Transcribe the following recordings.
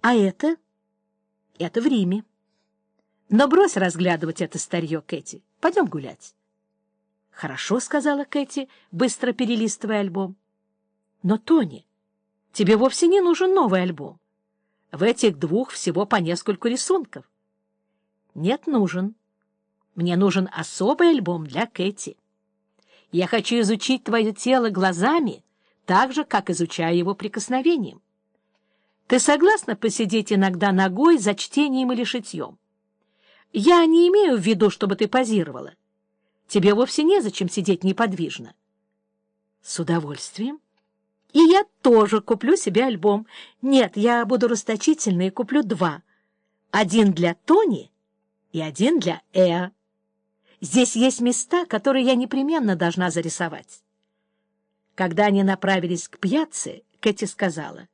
А это? Это в Риме. Но брось разглядывать это старье, Кэти. Пойдем гулять. Хорошо, — сказала Кэти, быстро перелистывая альбом. Но, Тони, тебе вовсе не нужен новый альбом. В этих двух всего по нескольку рисунков. Нет, нужен. Мне нужен особый альбом для Кэти. Я хочу изучить твое тело глазами, так же, как изучаю его прикосновением. Ты согласна посидеть иногда ногой за чтением или шитьем? Я не имею в виду, чтобы ты позировала. Тебе вовсе незачем сидеть неподвижно. С удовольствием. И я тоже куплю себе альбом. Нет, я буду расточительной и куплю два. Один для Тони и один для Эа. Здесь есть места, которые я непременно должна зарисовать. Когда они направились к пьяце, Кэти сказала,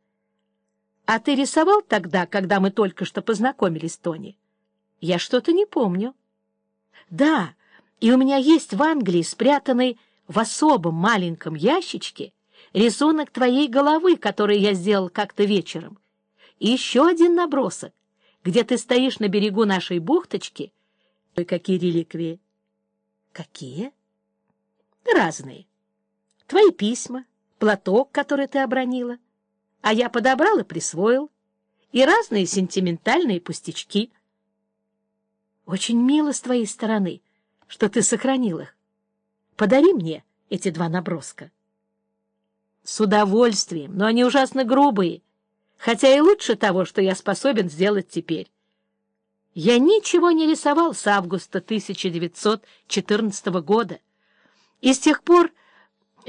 «А ты рисовал тогда, когда мы только что познакомились, Тони?» «Я что-то не помню». «Да, и у меня есть в Англии спрятанный в особом маленьком ящичке рисунок твоей головы, который я сделал как-то вечером, и еще один набросок, где ты стоишь на берегу нашей бухточки. Ой, какие реликвии! Какие? Разные. Твои письма, платок, который ты обронила, а я подобрал и присвоил, и разные сентиментальные пустячки. Очень мило с твоей стороны, что ты сохранил их. Подари мне эти два наброска. С удовольствием, но они ужасно грубые, хотя и лучше того, что я способен сделать теперь. Я ничего не рисовал с августа 1914 года, и с тех пор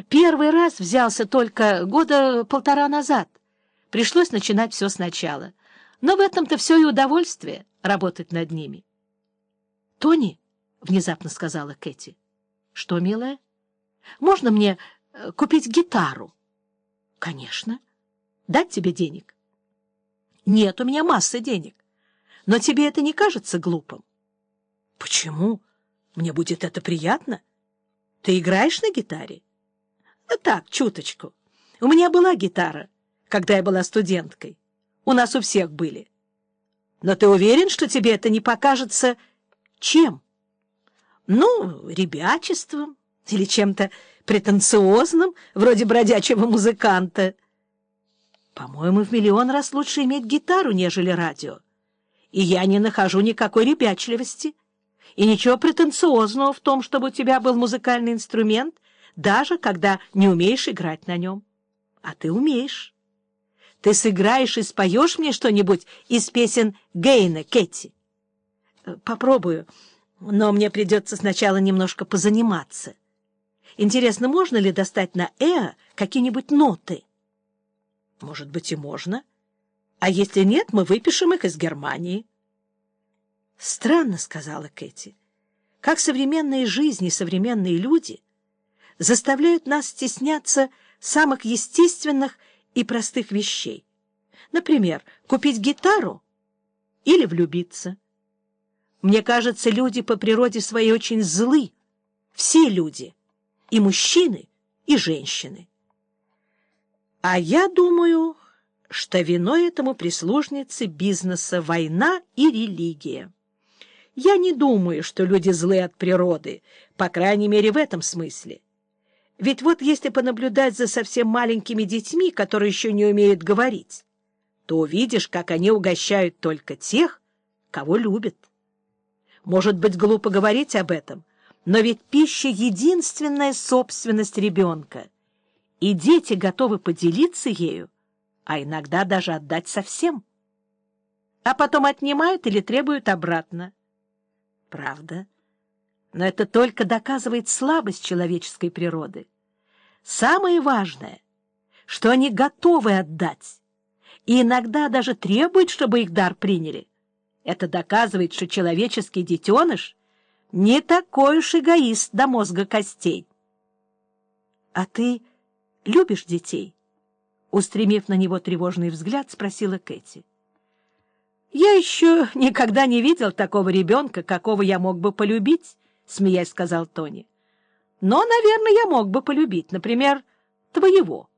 первый раз взялся только года полтора назад. Пришлось начинать все сначала. Но в этом-то все и удовольствие — работать над ними. — Тони, — внезапно сказала Кэти. — Что, милая? Можно мне э, купить гитару? — Конечно. Дать тебе денег? — Нет, у меня масса денег. Но тебе это не кажется глупым? — Почему? Мне будет это приятно. Ты играешь на гитаре? — так, чуточку. У меня была гитара, когда я была студенткой. У нас у всех были. Но ты уверен, что тебе это не покажется чем? Ну, ребячеством или чем-то претенциозным, вроде бродячего музыканта. По-моему, в миллион раз лучше иметь гитару, нежели радио и я не нахожу никакой ребячливости и ничего претенциозного в том, чтобы у тебя был музыкальный инструмент, даже когда не умеешь играть на нем. А ты умеешь. Ты сыграешь и споешь мне что-нибудь из песен Гейна, Кэти? Э, попробую, но мне придется сначала немножко позаниматься. Интересно, можно ли достать на «э» какие-нибудь ноты? Может быть, и можно. — а если нет, мы выпишем их из Германии. — Странно, — сказала Кэти, — как современные жизни, современные люди заставляют нас стесняться самых естественных и простых вещей. Например, купить гитару или влюбиться. Мне кажется, люди по природе своей очень злы. Все люди, и мужчины, и женщины. А я думаю что виной этому прислужницы бизнеса война и религия. Я не думаю, что люди злы от природы, по крайней мере, в этом смысле. Ведь вот если понаблюдать за совсем маленькими детьми, которые еще не умеют говорить, то увидишь, как они угощают только тех, кого любят. Может быть, глупо говорить об этом, но ведь пища — единственная собственность ребенка, и дети готовы поделиться ею, а иногда даже отдать совсем. А потом отнимают или требуют обратно. Правда. Но это только доказывает слабость человеческой природы. Самое важное, что они готовы отдать, и иногда даже требуют, чтобы их дар приняли. Это доказывает, что человеческий детеныш не такой уж эгоист до мозга костей. А ты любишь детей? Устремив на него тревожный взгляд, спросила Кэти. — Я еще никогда не видел такого ребенка, какого я мог бы полюбить, — смеясь сказал Тони. — Но, наверное, я мог бы полюбить, например, твоего.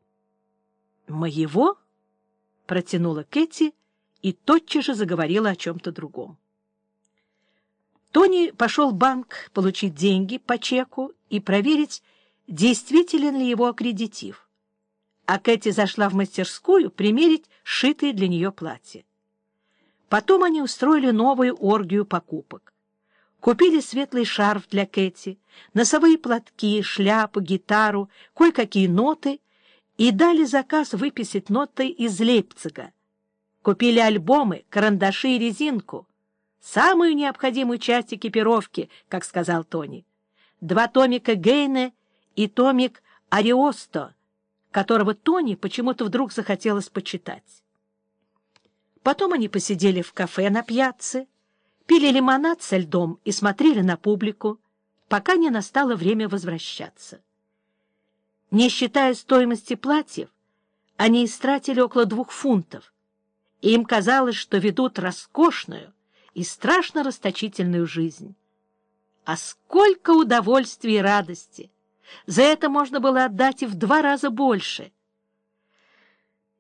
— Моего? — протянула Кэти и тотчас же заговорила о чем-то другом. Тони пошел в банк получить деньги по чеку и проверить, действителен ли его аккредитив. А Кэти зашла в мастерскую примерить шитые для нее платье. Потом они устроили новую оргию покупок. Купили светлый шарф для Кэти, носовые платки, шляпу, гитару, кое-какие ноты и дали заказ выписать ноты из Лейпцига. Купили альбомы, карандаши и резинку. Самую необходимую часть экипировки, как сказал Тони. Два томика Гейне и томик Ариосто, которого Тони почему-то вдруг захотелось почитать. Потом они посидели в кафе на пьяце, пили лимонад со льдом и смотрели на публику, пока не настало время возвращаться. Не считая стоимости платьев, они истратили около двух фунтов, и им казалось, что ведут роскошную и страшно расточительную жизнь. А сколько удовольствия и радости! За это можно было отдать и в два раза больше.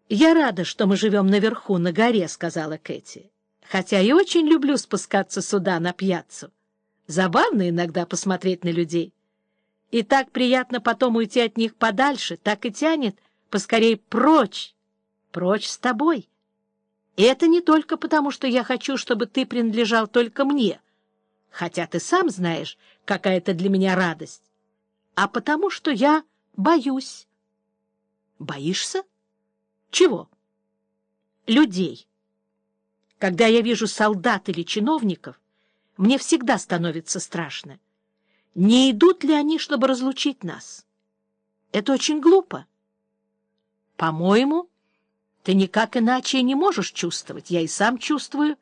«Я рада, что мы живем наверху, на горе», — сказала Кэти. «Хотя и очень люблю спускаться сюда, на пьяцу. Забавно иногда посмотреть на людей. И так приятно потом уйти от них подальше, так и тянет поскорей прочь, прочь с тобой. И это не только потому, что я хочу, чтобы ты принадлежал только мне, хотя ты сам знаешь, какая это для меня радость а потому что я боюсь. Боишься? Чего? Людей. Когда я вижу солдат или чиновников, мне всегда становится страшно. Не идут ли они, чтобы разлучить нас? Это очень глупо. По-моему, ты никак иначе не можешь чувствовать, я и сам чувствую,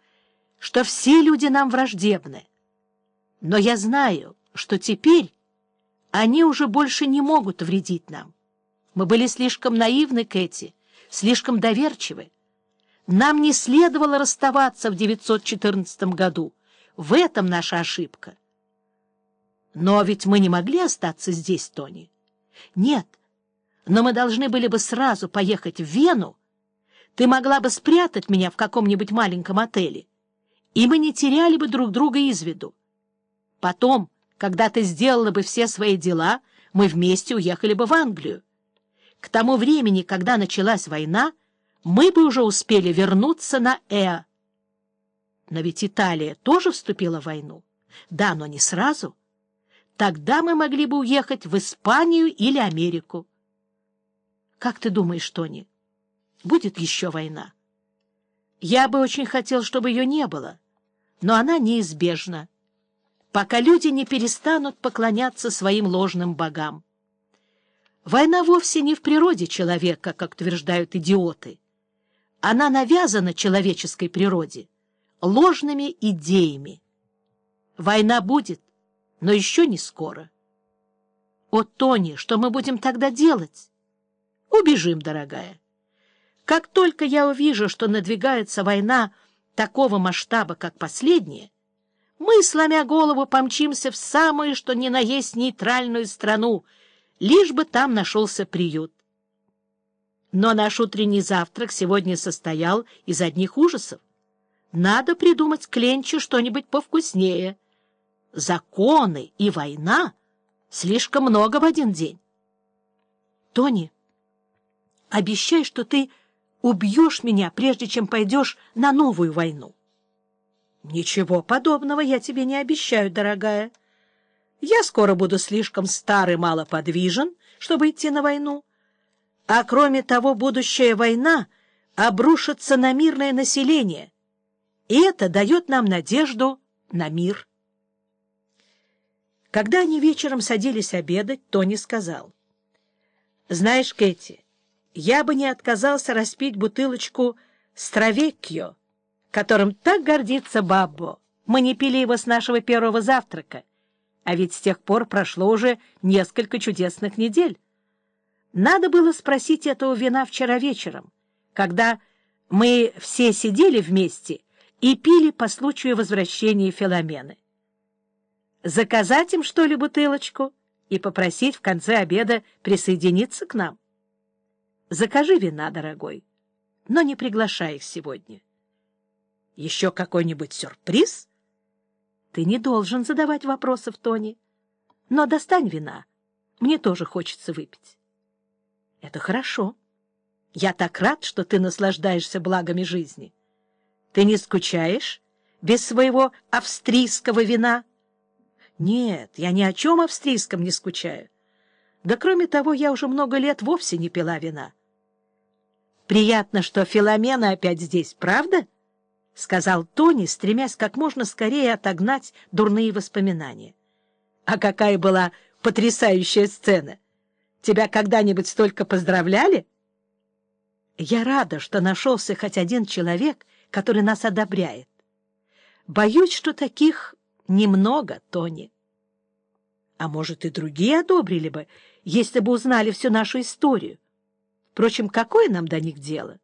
что все люди нам враждебны. Но я знаю, что теперь они уже больше не могут вредить нам. Мы были слишком наивны, Кэти, слишком доверчивы. Нам не следовало расставаться в 914 году. В этом наша ошибка. Но ведь мы не могли остаться здесь, Тони. Нет, но мы должны были бы сразу поехать в Вену. Ты могла бы спрятать меня в каком-нибудь маленьком отеле, и мы не теряли бы друг друга из виду. Потом когда ты сделала бы все свои дела, мы вместе уехали бы в Англию. К тому времени, когда началась война, мы бы уже успели вернуться на Э. Но ведь Италия тоже вступила в войну. Да, но не сразу. Тогда мы могли бы уехать в Испанию или Америку. Как ты думаешь, Тони, будет еще война? Я бы очень хотел, чтобы ее не было, но она неизбежна пока люди не перестанут поклоняться своим ложным богам. Война вовсе не в природе человека, как утверждают идиоты. Она навязана человеческой природе ложными идеями. Война будет, но еще не скоро. О, Тони, что мы будем тогда делать? Убежим, дорогая. Как только я увижу, что надвигается война такого масштаба, как последняя, мы, сломя голову, помчимся в самую, что ни на есть, нейтральную страну, лишь бы там нашелся приют. Но наш утренний завтрак сегодня состоял из одних ужасов. Надо придумать Кленчу что-нибудь повкуснее. Законы и война слишком много в один день. Тони, обещай, что ты убьешь меня, прежде чем пойдешь на новую войну. Ничего подобного я тебе не обещаю, дорогая. Я скоро буду слишком стар и малоподвижен, чтобы идти на войну. А кроме того, будущая война обрушится на мирное население, и это дает нам надежду на мир. Когда они вечером садились обедать, Тони сказал. — Знаешь, Кэти, я бы не отказался распить бутылочку «Стравеккио», которым так гордится Баббо. Мы не пили его с нашего первого завтрака, а ведь с тех пор прошло уже несколько чудесных недель. Надо было спросить этого вина вчера вечером, когда мы все сидели вместе и пили по случаю возвращения Филомены. Заказать им, что ли, бутылочку и попросить в конце обеда присоединиться к нам? Закажи вина, дорогой, но не приглашай их сегодня. Еще какой-нибудь сюрприз? Ты не должен задавать вопросов, Тони. Но достань вина. Мне тоже хочется выпить. Это хорошо. Я так рад, что ты наслаждаешься благами жизни. Ты не скучаешь без своего австрийского вина? Нет, я ни о чем австрийском не скучаю. Да кроме того, я уже много лет вовсе не пила вина. Приятно, что Филомена опять здесь, правда? — сказал Тони, стремясь как можно скорее отогнать дурные воспоминания. А какая была потрясающая сцена! Тебя когда-нибудь столько поздравляли? Я рада, что нашелся хоть один человек, который нас одобряет. Боюсь, что таких немного, Тони. А может, и другие одобрили бы, если бы узнали всю нашу историю. Впрочем, какое нам до них дело?